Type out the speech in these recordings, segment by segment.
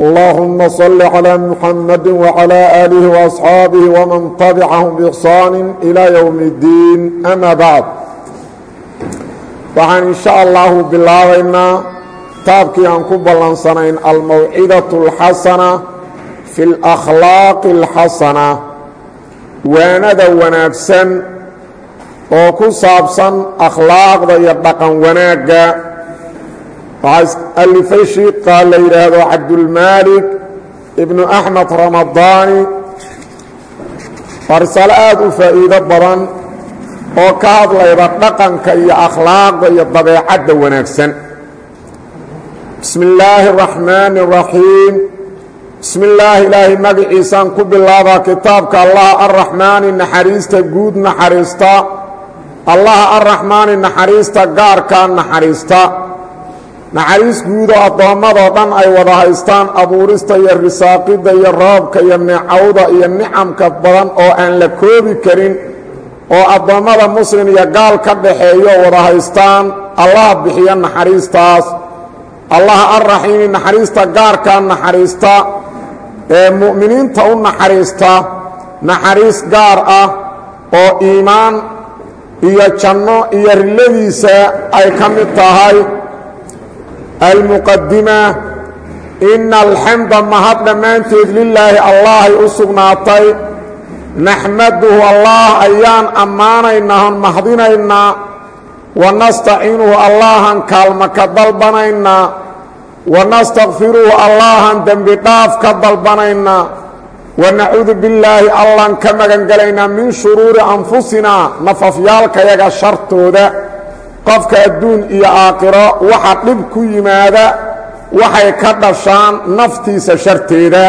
اللهم صل على محمد وعلى آله وأصحاabه ومن تبعهم بإحsaan إلى يوم الدين أmا bعd waxaan in شhaء allahu bilaabaynaa taabkii aan ku ballansanayn almawcidaة الxasنة fi الأkhlaaq الxasنة waanada wanaagsan oo ku saabsan akhlaaqda iyo dhaqan wanaagga waxaa alifay shiiqa la yidhaahdo cabdulmaalik ibnu axmed ramadaani waa risaalo u faa'iido badan oo ka hadlayda dhaqanka iyo akhlaaqda iyo dabeecadda wanaagsan. Bismi illaahi اraxmaani اraxiim bismi illaahi ilaahay magaciisaan ku bilaabaa kitaabka allaha arraxmaani naxariista guud naxariista. Allaha arraxmaani naxariista gaarkaa naxariista naxariis guudoo addoommadoo dhan ay wada haystaan abuurista iyo risaaqidda iyo roobka iyo neecawda iyo nicamka badan oo aan la koobi karin oo addoommada muslim iyo gaal ka dhaxeeyo wada haystaan. Allaha bixiya naxariistaas. Allaha arraxiimi naxariista gaarkaa naxariista ee mu'miniinta u naxariista. Naxariis gaar ah oo iimaan iyo janno iyo riladiisa ay ka mid tahay almuqadima ina alxamda mahad dhammaanteed lilaahi allahay u sugnaatay naxmaduhu allah ayaan ammaanaynaa on mahdinaynaa wanastaciinuhu allahan kaalma ka dalbanaynaa wanastakfiruhu allahan dembi dhaaf ka dalbanaynaa wanacuudu billaahi allaan ka magan gelaynaa min shuruuri anfusinaa nafafyaalkayaga shartooda qofka adduun iyo aakhiro waxa dhib ku yimaada waxay ka dhashaan naftiisa sharteeda.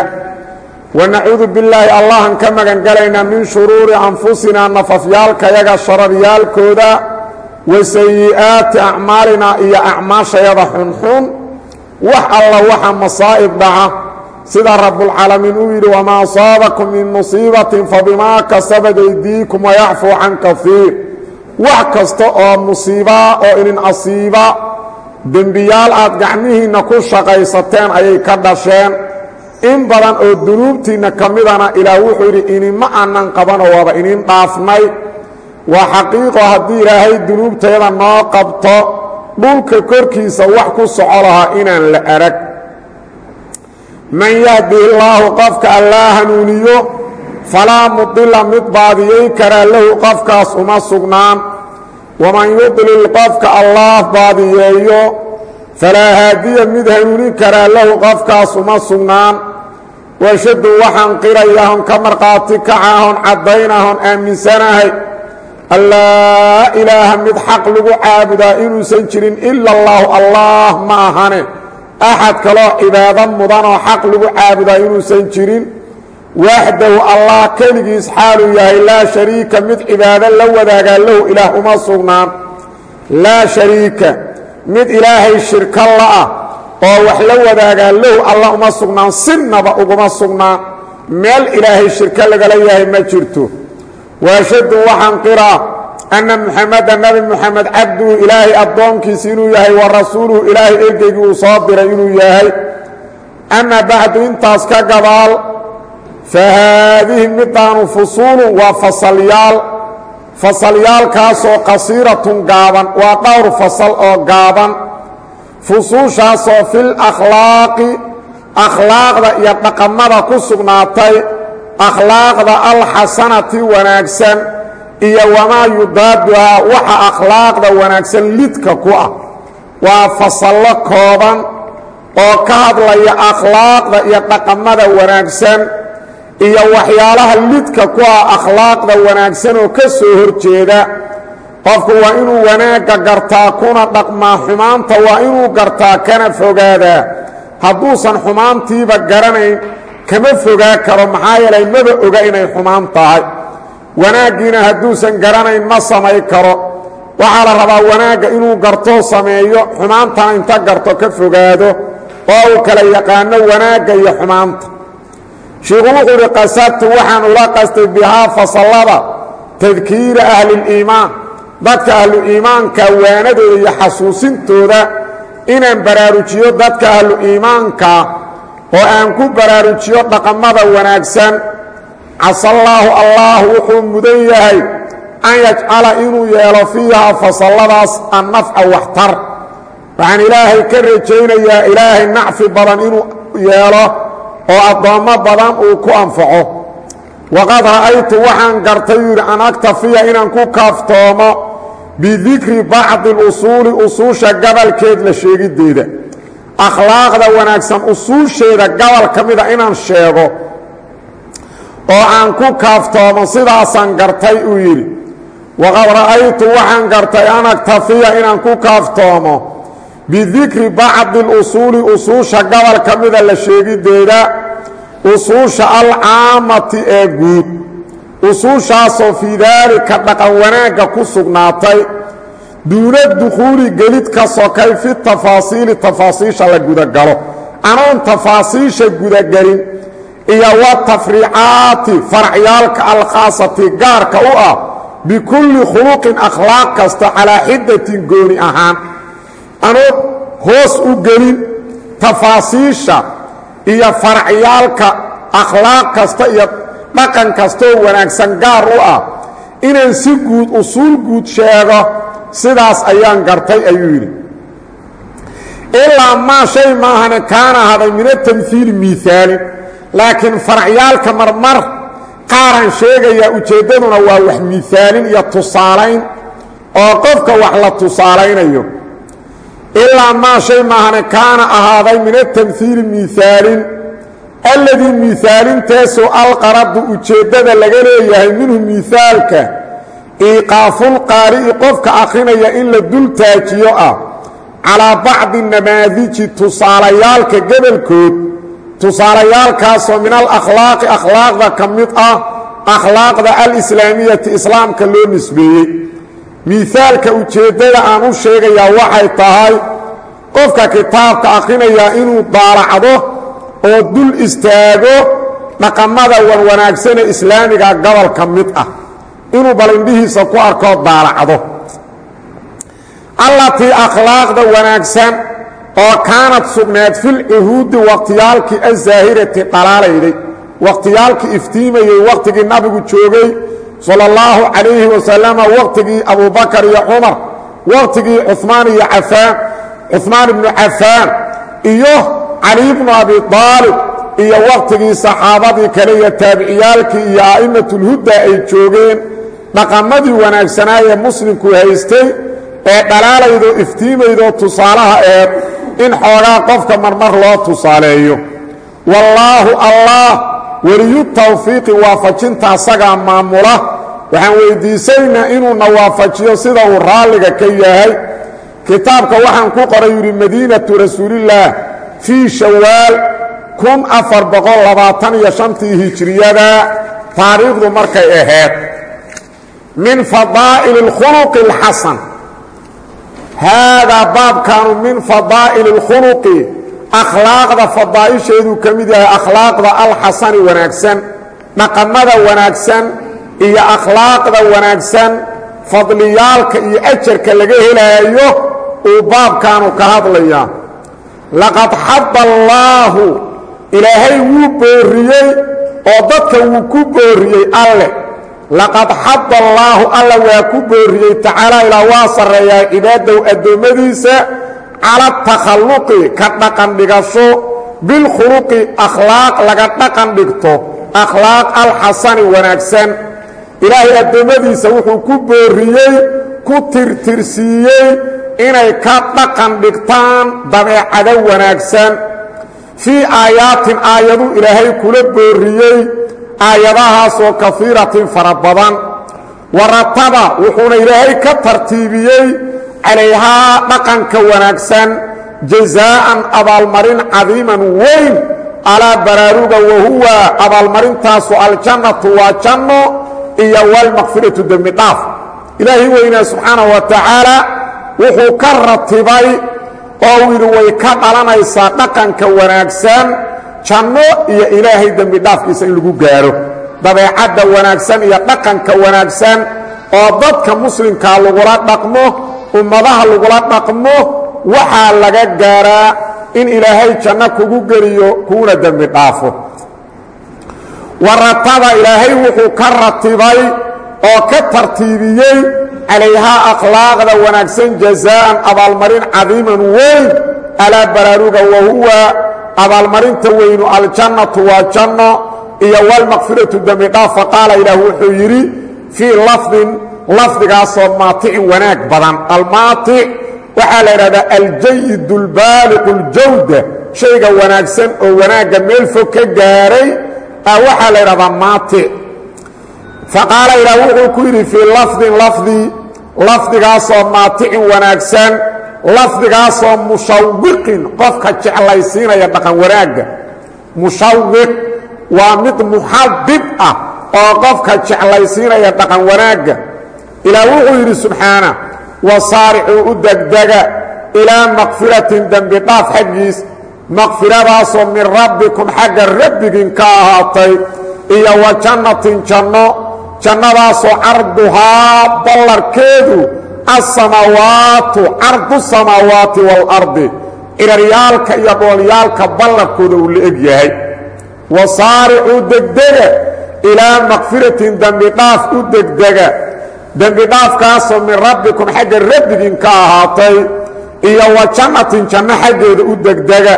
Wanacuudu billaahi allahan ka magan gelaynaa min shuruuri anfusinaa nafafyaalkayaga shararyaalkooda wa sayi'aati acmaalinaa iyo acmaashayada xunxun. Wax alla waxa masaa'ib dhaca. Sida rabbulcaalamiin uu yidhi wamaa asaabakum min musiibatin fabimaa kasabad aydiikum wayacfuu can kaiir wax kasta oo musiibaa oo inin asiiba dembiyaal aad gacmihiinna ku shaqaysateen ayay ka dhasheen. In badan oo dunuubtiinna ka midana ilaah wuxuu yidhi inima aanan qabano waaba inin dhaafnay. Waa xaqiiqo haddii ilaahay dunuubteeda noo qabto dhulka korkiisa wax ku soco lahaa inaan la arag. Man yahdihi illaahu qofka allaa hanuuniyo falaa mudila mid baadiyey karaa lahu qofkaas uma sugnaan waman yudlil qofka allaah baadiyeeyo falaa haadiya mid hanuunin karaa lahu qofkaas uma sugnaan washadu waxaan qirayahon ka markhaati kacahon caddaynahon aaminsanahay allaa ilaaha mid xaq lagu caabudaa inuusan jirin ila allaahu allaah ma ahane axad kaloo cibaado mudanoo xaq lagu caabudaa inuusan jirin waaxdahu allah keligiis xaaluu yahay laa shariika mid cibaado la wadaagaa lahu ilaah uma sugnaan laa shariika mid ilaahay shirko la'ah oo wax la wadaagaa lahu alla uma sugnaan sinaba uguma sugnaan meel ilaahay shirko lagala yahay ma jirto waashadu waxaan qiraa anna muxameda nebi muxamed cabduhu ilaahay addoonkiisa inuu yahay wa rasuuluhu ilaahay ergeygii uu soo diray inuu yahay ama bacdu intaas ka gadaal fahaadihi midaanu fusuulun waa fasalyaal fasalyaalkaasoo qasiiratun gaaban waa dhowr fasal oo gaaban fusuushaasoo fil akhlaaqi akhlaaqda iyo dhaqamada ku sugnaatay akhlaaqda alxasanati wanaagsan iyo wamaa yudaaduhaa waxa akhlaaqda wanaagsan lidka ku ah waa fasallo kooban oo ka hadlaya akhlaaqda iyo dhaqamada wanaagsan iyo waxyaalaha lidka ku ah akhlaaqda wanaagsan oo ka soo hor jeeda qofku waa inuu wanaagga gartaa kuna dhaqmaa xumaanta waa inuu gartaa kana fogaadaa hadduusan xumaantiiba garanayn kama fogaa karo maxaa yeelay maba oga inay xumaan tahay. Wanaaggiina hadduusan garanayn ma samay karo. Waxaa la rabaa wanaagga inuu gartoo sameeyo xumaantana inta garto ka fogaado oo uu kala yaqaano wanaagga iyo xumaanta shiikhu wuxuu uhi qasadtu waxaan ula qastay bihaa fasallada tadkiira ahliliimaan dadka ahlu iimaanka waanadooda iyo xasuusintooda inaan baraarujiyo dadka ahlu iimaanka oo aan ku baraarujiyo dhaqamada wanaagsan. Casallaahu allah wuxuu mudan yahay an yajcala inuu yeelo fiihaa fasalladaas annafca waxtar. Waxaan ilaahay ka rajaynayaa ilaahay nacfi badan inuu yeelo oo addoommo badan uu ku anfaco. Waqad ra'aytu waxaan gartay yuu an aktafiya inaan ku kaaftoomo bidikri bacdi اlusuuli usuusha gabalkeed la sheegiddeeda akhlaaqda wanaagsan usuusheeda gabal ka mida inaan sheego oo aan ku kaaftoomo sidaasaan gartay uu yidhi. Waqad ra'aytu waxaan gartay an aktafiya inaan ku kaaftoomo bidikri bacdi اlusuuli usuusha gabal ka mida la sheegiddeeda usuusha alcaamati ee guud. Usuushaasoo fii daalika dhaqan wanaagga ku sugnaatay duuna dukhuuli gelid ka sokay fi tafaasiili tafaasiisha la gudagalo. Anoon tafaasiisha gudagelin iyo wa tafriicaati faracyaalka alkhaasati gaarka u ah bikulli khuluqin akhlaaq kasta calaa xiddatin gooni ahaan anoon hoos u gelin tafaasiisha iyo faracyaalka akhlaaq kasta iyo dhaqan kastaoo wanaagsan gaar u ah inaan si guud usuul guud sheego sidaas ayaan gartay ayuu yidhi. Ilaa maa shay maahane kaana haday min atamhiili miaalin laakiin faracyaalka marmar qaaraan sheegayaa ujeeddaduna waa wax miaalin iyo tusaalayn oo qofka wax la tusaalaynayo ilaa maa shay maahane kaana ahaaday min atamhiili miaalin alladii miaalintaasoo alqaradu ujeeddada laga leeyahay minhu miaalka iiqaafulqaari'i qofka akhrinaya in la dul taajiyo ah calaa bacdi namaadiji tusaalayaalka gebolkood tusaalayaalkaasoo min alakhlaaqi akhlaaqda ka mid ah akhlaaqda alislaamiyati islaamka loo nisbeeyey miaalka ujeeddada aan u sheegayaa waxay tahay qofka kitaabka akhrinayaa inuu daalacdo oo dul istaago dhaqamada wanwanaagsane islaamiga gobolka mid ah. Inuu balindhihiisa ku arkoo daalacdo. Allatii akhlaaqda wanaagsan oo kaanad sugnaad filcuhuudi wakhtiyaalkii azaahirati dhalaalayday. Wakhtiyaalkii iftiimayey wakhtigii nabigu joogay sala اllahu calayhi wasalama wakhtigii abubakar iyo cumar wakhtigii cumaan iyo cafaan cumaan ibnu cafaan iyo cali bnu abi aalib iyo wakhtigii saxaabadii kale iyo taabiciyaalkii iyo a'immatulhuda ay joogeen dhaqamadii wanaagsanaaye muslimku haystay ee dhalaalaydoo iftiimaydoo tusaalaha eed in xoogaa qofka marmar loo tusaaleeyo. Wallaahu allah weliyu tawfiiqi waafajinta asagaa maamula waxaan weyddiisaynaa inuuna waafajiyo sida uu raalliga ka yahay kitaabka waxaan ku qoray yidhi madiinatu rasuulillaah fii shawaal kun afar boqol labaatan iyo shantii hijiriyada taariikhdu markay ahayd min fadaa'ili اlkhuluqi اlxasan haadaa baabkaanu min fadaa'ili اlkhuluqi akhlaaqda fadaa'isheeduu ka mid yahay akhlaaqda alxasani wanaagsan dhaqamada wanaagsan iyo akhlaaqda wanaagsan fadliyaalka iyo ajarka laga helaayo uu baabkaanu ka hadlayaa. Laqad xadda allaahu ilaahay wuu boorriyey oo dadka wuu ku boorriyey alleh laqad xadda allaahu alla waa ku boorriyey tacaala. Ilaa waa sarreeyaa cibaadahu addoommadiisa cala takhalluqi ka dhaqan dhigasho. Bilkhuluqi akhlaaq laga dhaqan dhigto. Akhlaaq alxasani wanaagsan ilaahay addoommadiisa wuxuu ku boorriyey ku tirtirsiiyey inay ka dhaqan dhigtaan dabeecado wanaagsan. Fii aayaatin aayaduu ilaahay kula boorriyey aayadahaasoo kafiiratin fara badan. Warataba wuxuuna ilaahay ka tartiibiyey calayhaa dhaqanka wanaagsan jazaa'an abaalmarin cadiiman weyn alaa baraaruga wahuwa abaalmarintaasu aljannatu waa janno iyo walmaqfiratu dembi dhaaf. Ilaahay weynaa subxaanahu wa tacaala wuxuu ka ratibay oo uu way ka dhalanaysaa dhaqanka wanaagsan janno iyo ilaahay dembi dhaafkiisa in lagu gaaro. Dabeecadda wanaagsan iyo dhaqanka wanaagsan oo dadka muslimkaa lagula dhaqmo ummadaha lagula dhaqmo waxaa laga gaaraa in ilaahay janno kugu geliyo kuuna dembi dhaafo warataba ilaahay wuxuu ka ratibay oo ka tartiibiyey calayhaa akhlaaqda wanaagsan jazaa'an abaalmarin cadiiman weyn alaa baraaruga wahuwa abaalmarinta weynu aljannatu waa janno iyo walmaqfiratu dembi dhaaf faqaala ilaah wuxuu yidhi fii lafdin lafdigaasoo maaticin wanaag badan. Almaatic waxaa la idhahdaa aljayid اlbaaliqu اljawda shayga wanaagsan oo wanaagga meel fog ka gaaray waxaa la idhahdaa maatic faqaala ilaah wuxuu ku yidhi fii lafdin lafdi lafdigaasoo maaticin wanaagsan lafdigaasoo mushawiqin qofka jeclaysiinaya dhaqan wanaagga. Mushawiq waa mid muxadib ah oo qofka jeclaysiinaya dhaqan wanaagga. Ilaah wuxuu yidhi subxaana wasaaricuu u degdega ilaa makfiratin dembi dhaaf xaggiis makfiradaasoo min rabbikum xagga rabbigiin ka ahaatay iyo wa jannatin janno jannadaasoo carduhaa ballarkeedu asamaawaatu cardu samaawaati waalardi ciraryaalka iyo dhoolyaalka ballarkooda uu la eg yahay wasaaricuu degdega ilaa makfiratin dembi dhaaf u degdega dembi dhaafkaasoo min rabbikum xagga rabbigiin ka ahaatay iyo wa jannatin janno xaggeeda u degdega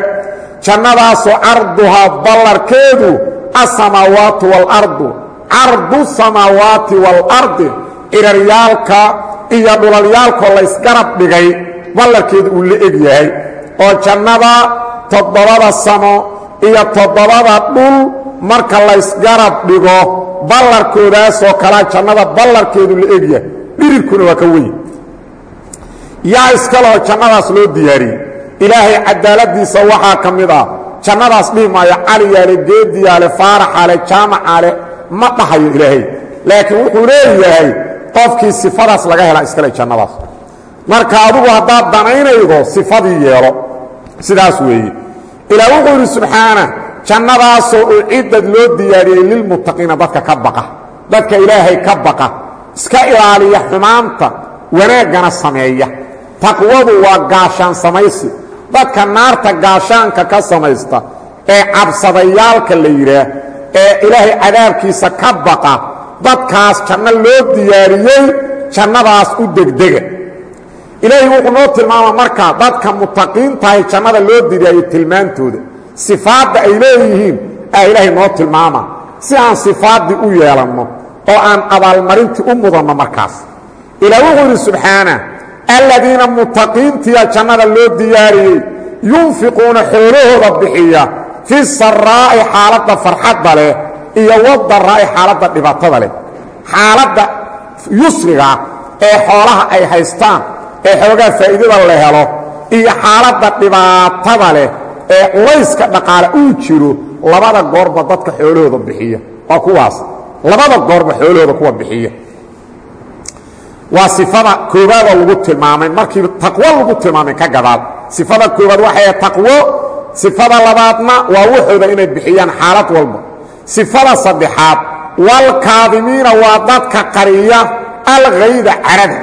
jannadaasoo carduhaa ballarkeedu asamaawaatu waalardu cardu samaawaati waalardi ciraryaalka iyo dhulalyaalkoo laysgarab dhigay ballarkeedu uu la eg yahay. Oo jannada toddobada samo iyo toddobada dhul marka laysgarab dhigo ballarkoodaasoo kalaa jannada ballarkeedu la eg yahay. Dhirirkuna waa ka weyn. Yaa iskaloo jannadaas loo diyaariyey ilaahay cadaaladiisa waxaa ka mid ah. Jannadaas dhihi maayo caliyaale geediyaale faaraxaale jaamacaale ma dhahayo ilaahay. Laakiin wuxuu leeyahay qofkii sifadaas laga hela iskale jannadaas. Marka adugu haddaad danaynaydo sifadii yeelo. Sidaas weeye. Ilaah wuxuu yidhi subxaana jannadaasoo uciddad loo diyaariyey lilmuttaqiina dadka ka baqa. Dadka ilaahay ka baqa. Iska ilaaliya xumaanta wanaaggana sameeya. Taqwadu waa gaashaan samaysi dadka naarta gaashaanka ka samaysta ee cabsadayaalka la yidhaah ee ilaahay cadaabkiisa ka baqa dadkaas janno loo diyaariyey jannadaas u degdega. Ilaahay wuxuu noo tilmaama markaa dadka mutaqiintahay jannada loo diyaariyey tilmaantooda. Sifaadda ay leeyihiin aa ilaahay noo tilmaama. Si aan sifaaddii u yeelanno oo aan abaalmarintii u mudanno markaas. Ilaa wuxuu yidhi subxaana aladiina mutaqiintiya jannada loo diyaariyey yunfiquuna xoolahooda bixiya fi saraa'i xaaladda farxadda leh iyo wadaraa'i xaaladda dhibaatada leh. Xaaladda yusriga ee xoolaha ay haystaan ee xoogaa faa'iidada la helo iyo xaaladda dhibaatada leh ee culayska dhaqaale uu jiro labada goorba dadka xoolahooda bixiya. Waa kuwaas. Labada goorba xoolahooda kuwa bixiya waa sifada koobaadoo lagu tilmaamay. Markii taqwo lagu tilmaamay ka gadaal sifada koobaad waxay taqwo. Sifada labaadna waa waxooda inay bixiyaan xaalad walba. Sifada saddexaad walkaadimiina waa dadka qariya alkhayda carada.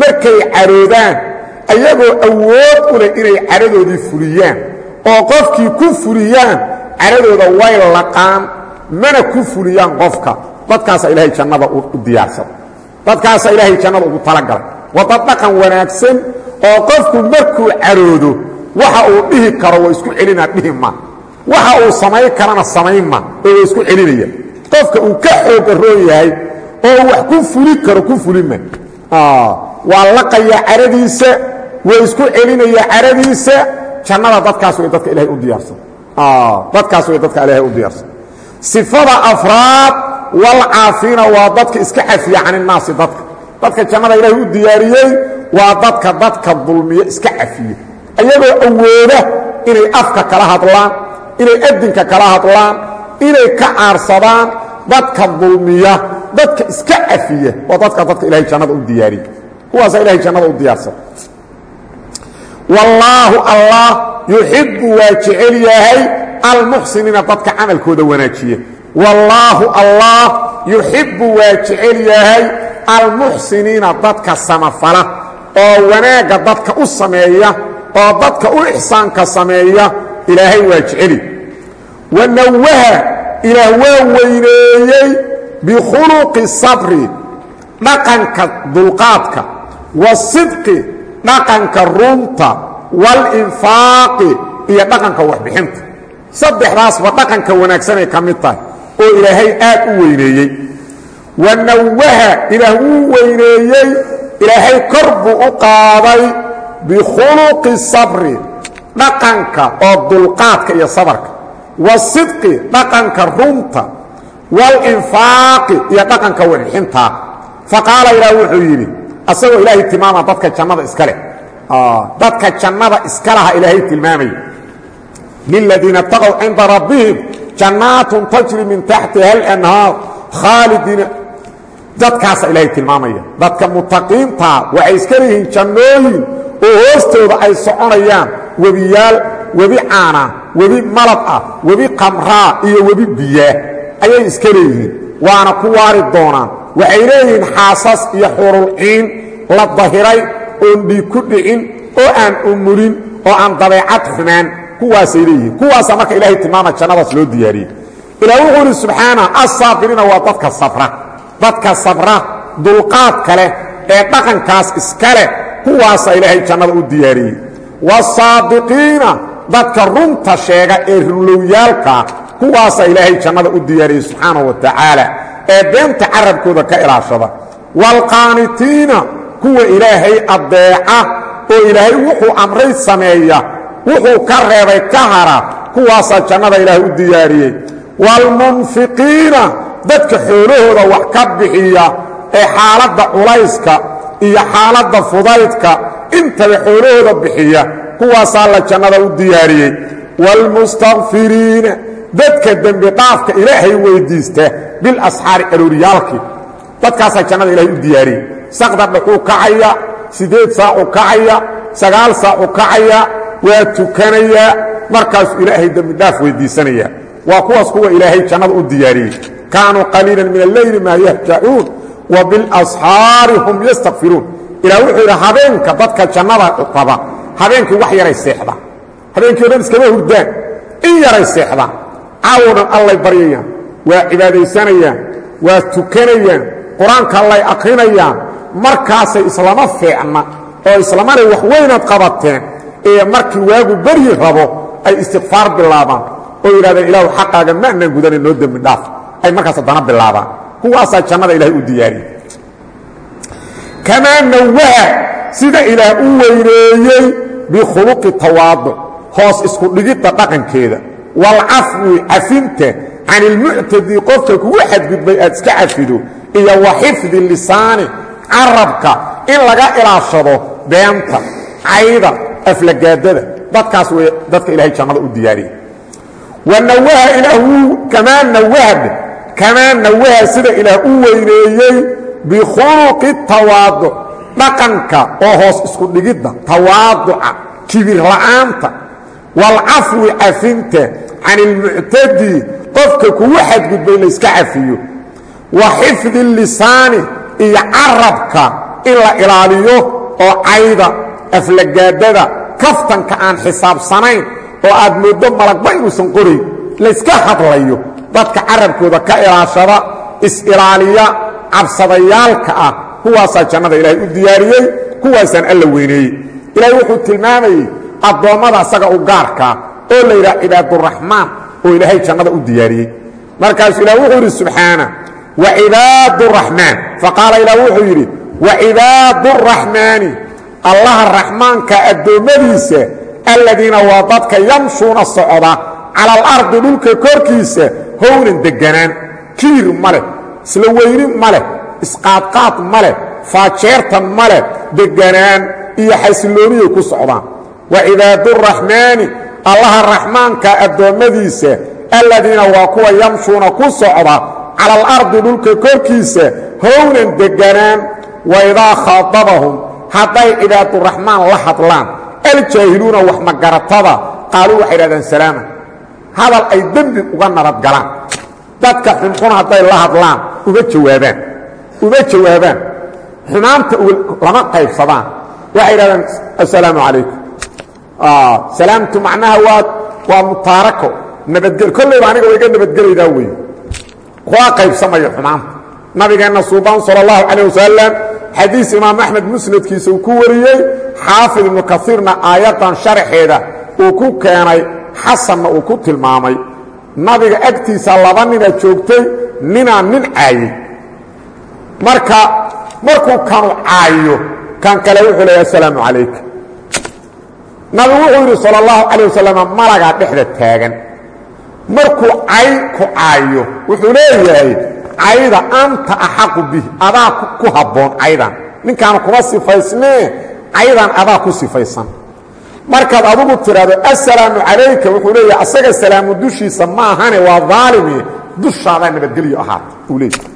Markay caroodaan ayagoo awood u leh inay caradoodii fuliyaan. Oo qofkii ku fuliyaan caradooda way laqaan mana ku fuliyaan qofka. Dadkaasa ilaahay jannada u diyaarsada dadkaasa ilaahay jannada ugu talagalay waa dad dhaqan wanaagsan oo qofku markuu caroodo waxa uu dhihi karo waa isku celinaa dhihi ma. Waxa uu samayn karana samayn ma oo isku celinaya. Qofka uu ka xooga roon yahay oo wax ku fuli karo ku fulima waa laqaya caradiisa waa isku celinaya caradiisa. Jannada dadkaas way dadka ilahay u diyaarsan. Dadkaas way dadka ilaahay u diyaarsan. Sifada afraad walcaafiina waa dadka iska cafiya can innaasi dadka dadka jannada ilaahay u diyaariyey waa dadka dadka dulmiya iska cafiya ayagoo awooda inay afka kala hadlaan inay adinka kala hadlaan inay ka caarsadaan dadka dulmiya dadka iska cafiya oo dadka dadka ilahay jannada u diyaariya kuwaasa ilahay jannada u diyaarsan wallaahu allah yuxibbu waa jecel yahay almuxsiniina dadka camalkooda wanaajiya wallaahu allah yuxibbu waa jecel yahay almuxsiniina dadka samafala oo wanaagga dadka u sameeya oo dadka u ixsaanka sameeya ilaahay waa jeceli. Wanawaha ilaah waa weyneeyey bikhuluqi sabri dhaqanka dulqaadka wasidqi dhaqanka runta walinfaaqi iyo dhaqanka waxbixinta saddexdaasba dhaqanka wanaagsanay ka mid tahay oo ilaahay aad u weyneeyey. Wanawaha ilaah wuu weyneeyey ilaahay kor buu u qaaday bikhuluqi sabri dhaqanka oo dulqaadka iyo sabarka. Wasidqi dhaqanka runta. Walinfaaqi iyo dhaqanka waxbixintaa faqaala ilaah wuxuu yidhi asagoo ilaahay tilmaama dadka jannada iska leh. Dadka jannada iska laha ilaahay tilmaamaya liladiina taqow cinda rabbihim jannaatun tajri min taxtiha alanhaar khaalidiina dadkaasa ilaahay tilmaamaya dadka mutaqiintaa waxay iska leeyihiin jannooyin oo hoostooda ay soconayaan webiyaal webi caana webi malab ah webi qamraa iyo webi biyaa ayay iska leeyihiin waana ku waari doonaan waxay leeyihiin xaasas iyo xurulciin la dahiray oon dhiig ku dhicin oo aan umulin oo aan dabeecad xumaan kuwaasay leeyihiin kuwaasa marka ilahay tilmaama jannadaas loo diyaariyey ilah wuxuu idhi subxaana assaabiriina waa dadka sabra. Dadka sabra dulqaadka leh ee dhaqankaas iska leh kuwaasa ilaahay jannada u diyaariyey wasaadiqiina dadka runta sheega ee runlowyaalkaa kuwaasa ilaahay jannada u diyaariyey subxaanahu wa tacaala ee beenta carabkooda ka ilaashada. Waalqaanitiina kuwa ilaahay addeeca oo ilaahay wuxuu amray sameeya wuxuu ka reebay ka hara kuwaasaa jannada ilaahay u diyaariyey. Waalmunfiqiina dadka xoolahooda wax ka bixiya ee xaaladda culayska iyo xaaladda fudaydka intaba xoolahooda bixiya kuwaasaa la jannada u diyaariyey. Waalmustakfiriina dadka dembi dhaafka ilaahay weyddiista bilasxaari arooriyaalkii dadkaasaa jannada ilahay u diyaariyey. Saqda dhaxuu kacaya siddeed saacu kacaya sagaal saacu kacaya waa tukanayaa markaasuu ilaahay dembidhaaf weyddiisanaya waa kuwaas kuwa ilaahay jannada u diyaariyey. Kaanuu qaliilan min alleyli maa yahjacuun wa bilasxaari hum yastakfiruun ilah wuxuu yidhi habeenka dadka jannada qaba habeenkii wax yaray seexdaan habeenkii o dhan iskama hurdaan in yaray seexdaan caawo dhan allay baryayaan waa cibaadaysanayaan waa tukanayaan qur'aanka allay akrinayaan markaasay islama fiicna oo islamanay wax weynaad qabateen ee markii waagu beryi rabo ay istikfaar bilaabaan oo yidhahdeen ilaahu xaqaaga ma anaan gudanan noo dembi dhaaf. Ay markaas haddana bilaabaan. Kuwaasaa jannada ilahay u diyaariyey. Kamaa nawaha sida ilaah u weyneeyey bikhuluqi tawaaduc hoos isku dhigidda dhaqankeeda. Waalcafwi cafinta can ilmuctadi qofka kugu xadgudbay aad iska cafido iyo wa xifdi lisaani carabka in laga ilaashado beenta cayda aflagaadada. Dadkaas wey dadka ilahay jannada u diyaariyey. Wanawaha ilaah kamaa nawahd kamaa nawaha sida ilaah u weyneeyey bikhuluqi tawaaduc dhaqanka oo hoos isku dhigidda tawaaduca kibir la'aanta waalcafwi cafinta can ilmuctadi qofka kugu xadgudbay layska cafiyo. Wa xifdi lisaani iyo carabka in la ilaaliyo oo cayda aflagaadada kaftanka aan xisaabsanayn oo aad mooddo malagba inuusan qorayn layska hadlayo. Dadka carabkooda ka ilaashada is-ilaaliya cabsadayaalka ah kuwaasaa jannada ilaahay u diyaariyey kuwaasaan alla weyneeyey. Ilaahay wuxuu tilmaamayey addoommada asaga u gaarkaa oo la yidhaha cibaaduraxmaan oo ilaahay jannada u diyaariyey. Markaasuu ilah wuxuu yidhi subxaana wacibaadu raxmaan faqaala ilah wuxuu yidhi wacibaadu raxmaani allaha raxmaanka addoommadiisa alladiina waa dadka yamshuuna socda cala alardi dhulka korkiisa hownan degganaan kiir ma leh isla weyni ma leh isqaadqaad ma leh faajeerta ma leh degganaan iyo xasillooniyay ku socdaan. Wa cibaaduraxmaani allaha raxmaanka addoommadiisa alladiina waa kuwa yamshuuna ku socda cala alardi dhulka korkiisa hownan deganaan waidaa khaadabahum hadday cibaaduraxmaan la hadlaan aljaahiluuna wax magaratada qaaluu waxay idhahdaan salaama. Hadal ay dembi uga nabadgalaan dadka xunxun hadday la hadlaan uma jawaabaan uma jawaabaan. Xumaanta lama qaybsadaan. Waxay idhahdaan assalaamu calaykum. Salaamtu macnaha waa waa mutaarako. Nabadgel kollayba aniga wayga nabadgelaydaa wey kuwa qaybsamayo xumaanta. Nabigeenna suuban sal اllahu calayh wasalam xadiis imaam axmed musnadkiisa uu ku wariyey xaafid ibnu kaiirna aayaddan sharaxeeda uu ku keenay xasanna uu ku tilmaamay nabiga agtiisa laba nina joogtay ninaa nin caayey marka markuu kanu caayo kan kale wuxuu leeya assalaamu calayka. Nabigu wuxuu yidhi sal اllahu calayh wasalam malagaa dhexda taagan. Markuu cay ku caayo wuxuu leeyahay cayda anta axaqu bih adaa ku habboon caydan ninkaan kuma sifaysnee caydan adaa ku sifaysan. Markaad adugu tidhaahdo assalaamu calayka wuxuu leeyahay asaga salaamu dushiisa ma ahane waa daalimi dushaadaa nabadgelyo ahaata uu leeyahy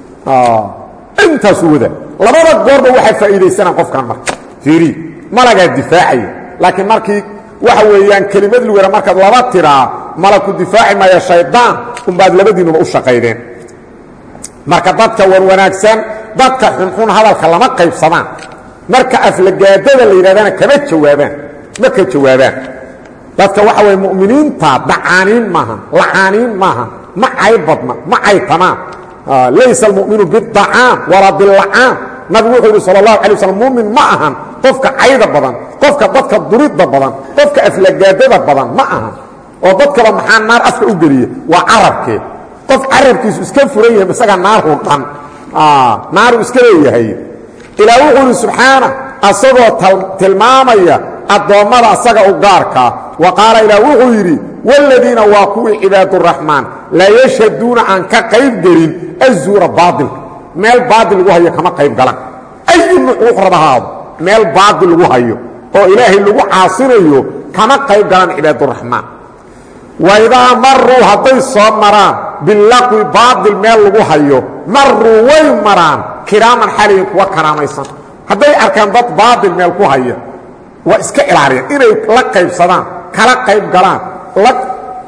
intaasuu wada labada goorba waxaa faa'iidaysanaan qofkan marka. Fiiri malagaa difaacaya laakiin markii waxa weeyaan kelimad lugana markaad laba tiraa malaku difaaci maya shaydaan umbaad labadiinuba u shaqaydeen marka dadka war wanaagsan dadka xunxun hadalka lama qaybsadaan marka aflagaadada la yidhahdana kama jawaabaan ma ka jawaabaan. Dadka waxa weye mu'miniinta dacaaniin maaha lacaaniin maaha ma cay badna ma caytamaan laysa almu'minu bidacaam walaa bilacaan nabigu wuxuu yidhi sala allahu alay waslam mumin ma ahan qofka cayda badan qofka dadka duridda badan qofka aflagaadada badan ma ahan. Oo dadkaba maxaa naar afka u geliya waa carabkee qof carabkiisu iska furan yahay isagaa naarhu dhan. Naaru iska leeyahay. Ilaa wuxuu yidhi subxaana asagoo tilmaamaya addoommada asaga u gaarkaa wa qaala ilaah wuxuu yidhi waaladiina waa kuwii cibaaduraxmaan laa yashhaduuna aan ka qayb gelin azuura baailka meel baadil lagu hayo kama qayb galan. Ayu nuuc wuxu raba haado meel baadil lagu hayo oo ilaahay lagu caasinayo kama qayb galan cibaaduraxmaan waidaa maruu hadday soo maraan bilaqwi baadil meel lagu hayo. Maruu way maraan. Kiraaman xaliyin kuwa karaamaysan hadday arkaan dad baadil meel ku haya waa iska ilaaliyaan inay la qaybsadaan kala qayb galaan la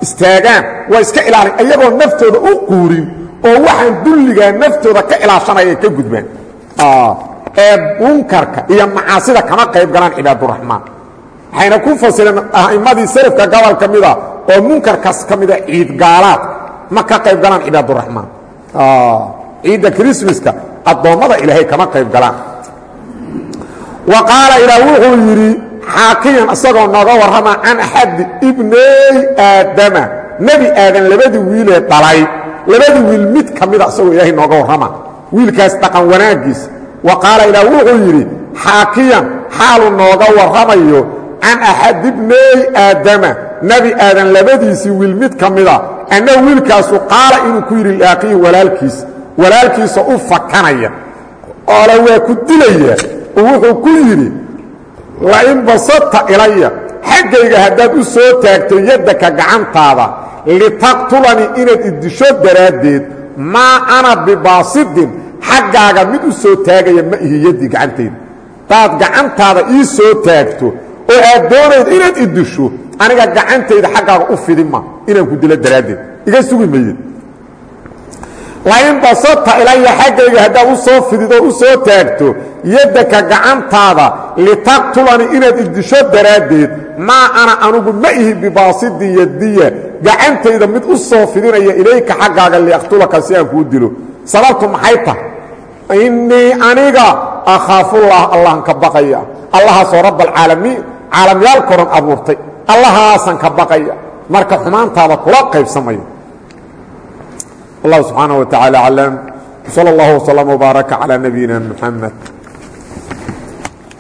istaagaan waa iska ilaaliyan iyagoo naftooda u quurin oo waxaan dulligaa naftooda ka ilaashanaya ka gudbaan. Ee munkarka iyo macaasida kama qayb galaan cibaaduraxmaan waxayna ku fasireen a'immadii salafka gobol ka mida oo munkarkaas ka mida ciidgaalaadka ma ka qayb galaan cibaaduraxmaan ciidda krismaska addoommada ilaahay kama qayb galaan. Wa qaala ilaah wuxuu yidhi xaakiyan isagoo nooga warrama can axadi ibney aadama. Nebi aadan labadii wiilee dhalay labadii wiil mid ka mida isagoo ilaahay nooga warrama. Wiilkaas dhaqan wanaaggiisa wa qaala ilaah wuxuu yidhi xaakiyan xaalu nooga warramayo can axad ibney aadama. Nebi aadan labadiisii wiil mid ka mida anna wiilkaasu qaala inuu ku yidhi liaaqihi walaalkiisa walaalkiisa u fakanaya oola waa ku dilaya oo wuxuu ku yidhi lain basadta ilaya xaggayga haddaad u soo taagto yaddaka gacantaada litaqtulanii inaad iddisho daraaddeed maa ana bibaasidin xaggaaga mid u soo taagaya ma ihi yaddii gacantayda hadaad gacantaada ii soo taagto oo aad doonayd inaad iddisho aniga gacantayda xaggaaga u fidima inaan ku dilo daraaddeed. Iga sugi mayid. Lain basadta ilaya xaggayga haddaad u soo fididoo u soo taagto yaddaka gacantaada litaqtulanii inaad iddisho daraaddeed maa ana anugu ma ihi bibaasidin yadiya gacantayda mid u soo fidinaya ilayka xaggaaga liaqtulaka si aan kuu dilo. Sababtu maxay tahay? Innii aniga akhaafullah allahan ka baqaya. Allahaasoo rabbalcaalamiin caalamyaal koran abuurtay allahaasan ka baqaya marka xumaantaada kula qaybsamaya الله سبحانه وتعالى أعلم وصلى الله وسلم وبارك على نبينا محمد